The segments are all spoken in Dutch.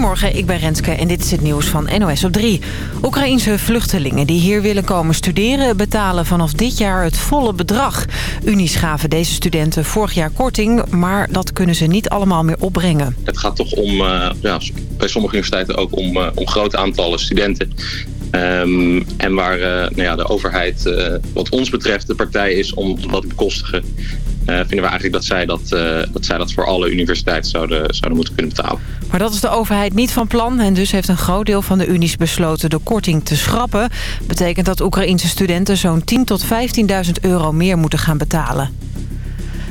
Goedemorgen, ik ben Renske en dit is het nieuws van NOS op 3. Oekraïense vluchtelingen die hier willen komen studeren... betalen vanaf dit jaar het volle bedrag. Unies gaven deze studenten vorig jaar korting... maar dat kunnen ze niet allemaal meer opbrengen. Het gaat toch om, uh, ja, bij sommige universiteiten ook om, uh, om grote aantallen studenten... Um, en waar uh, nou ja, de overheid, wat ons betreft, de partij is om wat te bekostigen... Uh, vinden we eigenlijk dat zij dat, dat zij dat voor alle universiteiten zouden, zouden moeten kunnen betalen. Maar dat is de overheid niet van plan en dus heeft een groot deel van de unies besloten de korting te schrappen. Betekent dat Oekraïense studenten zo'n 10.000 tot 15.000 euro meer moeten gaan betalen.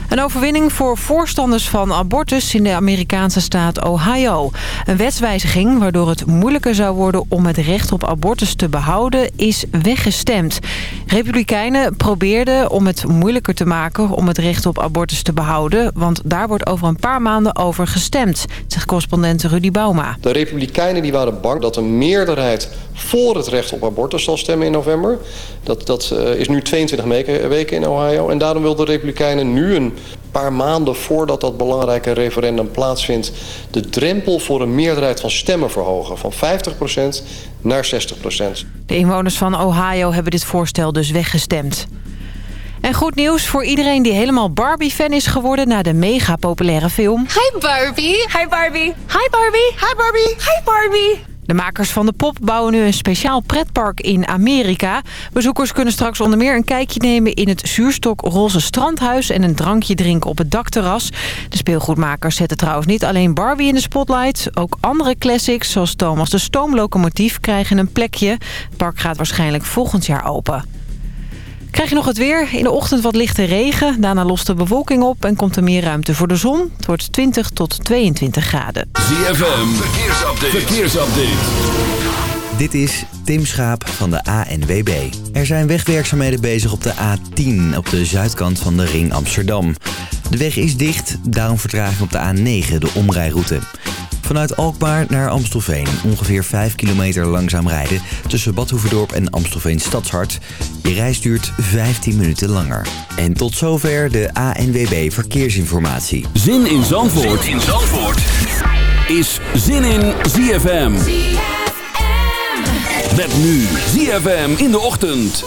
Een overwinning voor voorstanders van abortus in de Amerikaanse staat Ohio. Een wetswijziging waardoor het moeilijker zou worden om het recht op abortus te behouden is weggestemd. Republikeinen probeerden om het moeilijker te maken om het recht op abortus te behouden. Want daar wordt over een paar maanden over gestemd, zegt correspondent Rudy Bauma. De Republikeinen die waren bang dat een meerderheid voor het recht op abortus zal stemmen in november. Dat, dat uh, is nu 22 weken in Ohio. En daarom wil de Republikeinen nu een paar maanden voordat dat belangrijke referendum plaatsvindt... de drempel voor een meerderheid van stemmen verhogen. Van 50% naar 60%. De inwoners van Ohio hebben dit voorstel dus weggestemd. En goed nieuws voor iedereen die helemaal Barbie-fan is geworden... na de mega populaire film. Hi Barbie. Hi Barbie. Hi Barbie. Hi Barbie. Hi Barbie. De makers van de pop bouwen nu een speciaal pretpark in Amerika. Bezoekers kunnen straks onder meer een kijkje nemen in het zuurstok roze strandhuis... en een drankje drinken op het dakterras. De speelgoedmakers zetten trouwens niet alleen Barbie in de spotlight. Ook andere classics, zoals Thomas de Stoomlocomotief, krijgen een plekje. Het park gaat waarschijnlijk volgend jaar open. Krijg je nog het weer? In de ochtend wat lichte regen. Daarna lost de bewolking op en komt er meer ruimte voor de zon. Het wordt 20 tot 22 graden. ZFM, verkeersupdate. verkeersupdate. Dit is Tim Schaap van de ANWB. Er zijn wegwerkzaamheden bezig op de A10 op de zuidkant van de ring Amsterdam. De weg is dicht, daarom vertraging op de A9, de omrijroute. Vanuit Alkmaar naar Amstelveen. Ongeveer 5 kilometer langzaam rijden tussen Badhoevedorp en Amstelveen Stadshart. Je reis duurt 15 minuten langer. En tot zover de ANWB Verkeersinformatie. Zin in Zandvoort, zin in Zandvoort. is Zin in ZFM. ZFM. Met nu ZFM in de ochtend.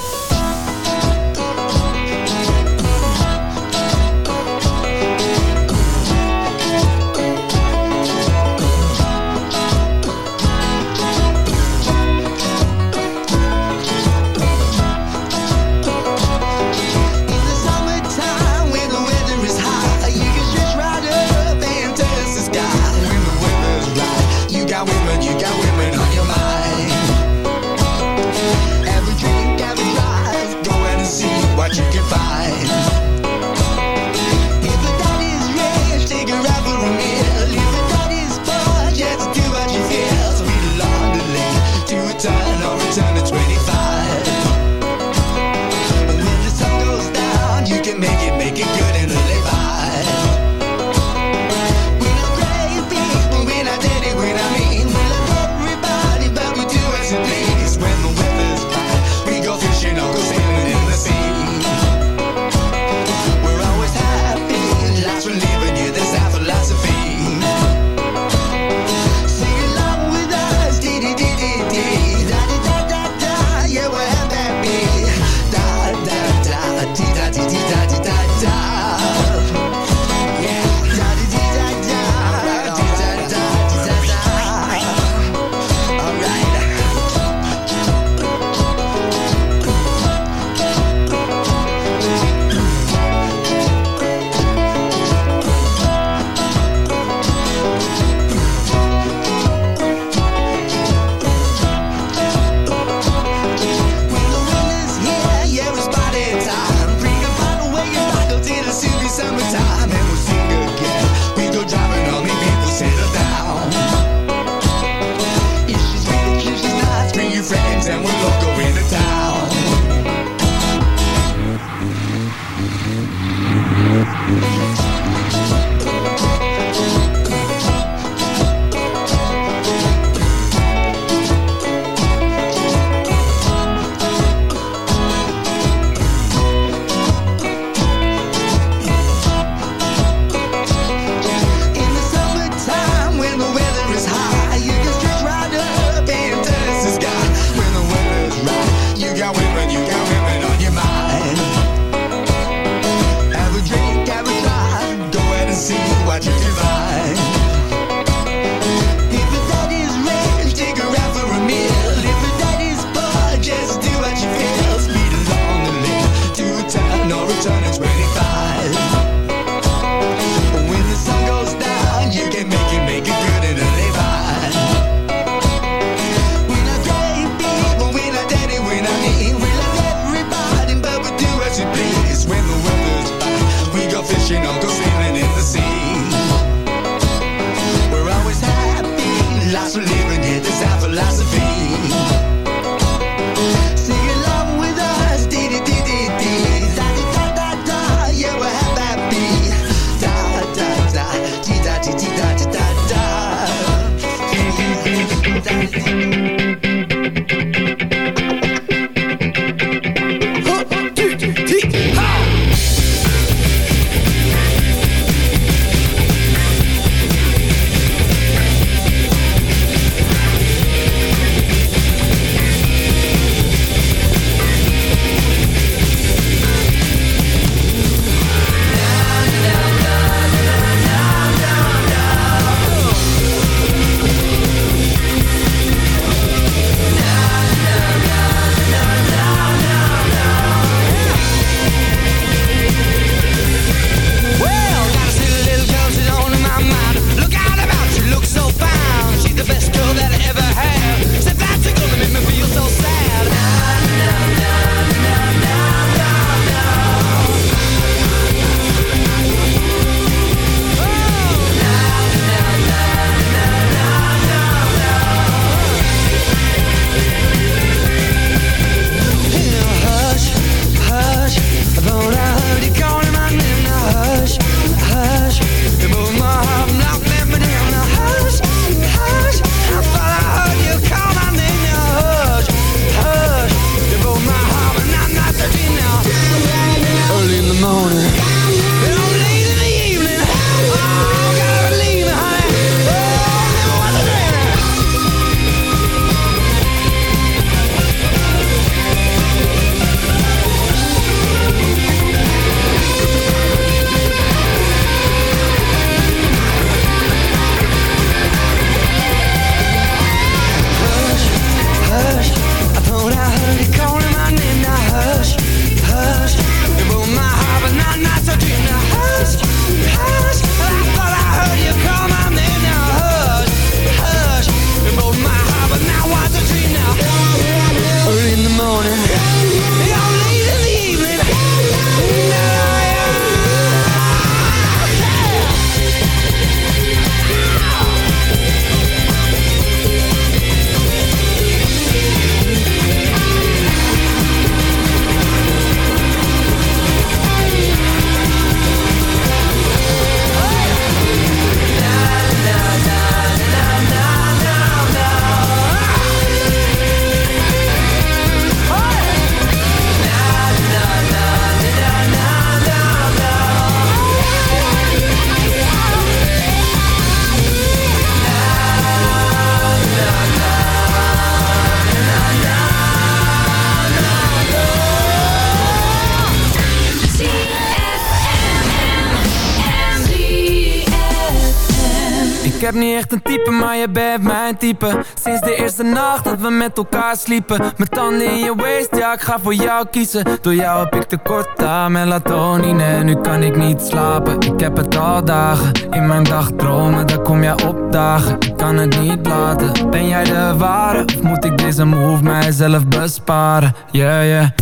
je bent mijn type. Sinds de eerste nacht dat we met elkaar sliepen. Mijn tanden in je waist, ja ik ga voor jou kiezen. Door jou heb ik tekort aan melatonine. Nu kan ik niet slapen, ik heb het al dagen. In mijn dagdromen, daar kom jij opdagen. Ik kan het niet laten, ben jij de ware? Of moet ik deze move mijzelf besparen? Yeah, yeah.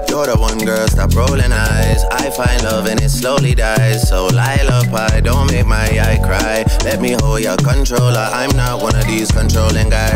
You're the one girl, stop rolling eyes. I find love and it slowly dies. So Pie, don't make my eye cry. Let me hold your controller. I'm not one of these controlling guys.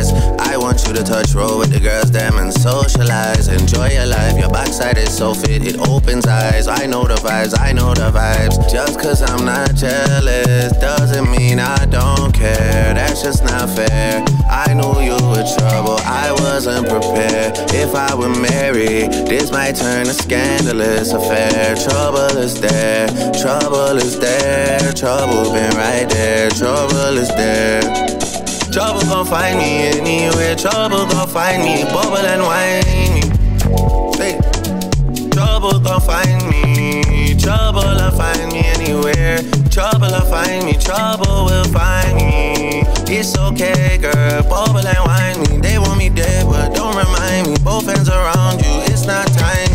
To touch roll with the girls, damn, and socialize. Enjoy your life, your backside is so fit, it opens eyes. I know the vibes, I know the vibes. Just cause I'm not jealous doesn't mean I don't care. That's just not fair. I knew you were trouble, I wasn't prepared. If I were married, this might turn a scandalous affair. Trouble is there, trouble is there, trouble been right there, trouble is there. Trouble gon' find me anywhere, trouble gon' find me, bubble and whiny. Hey. Trouble gon' find me, trouble'll find me anywhere. Trouble'll find me, trouble will find me. It's okay, girl, bubble and whine me. They want me dead, but don't remind me. Both hands around you, it's not tiny.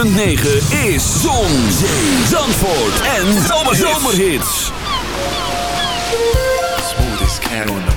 106.9 is Zon, Zandvoort en Zomerhits. Smoothest on the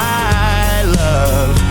love.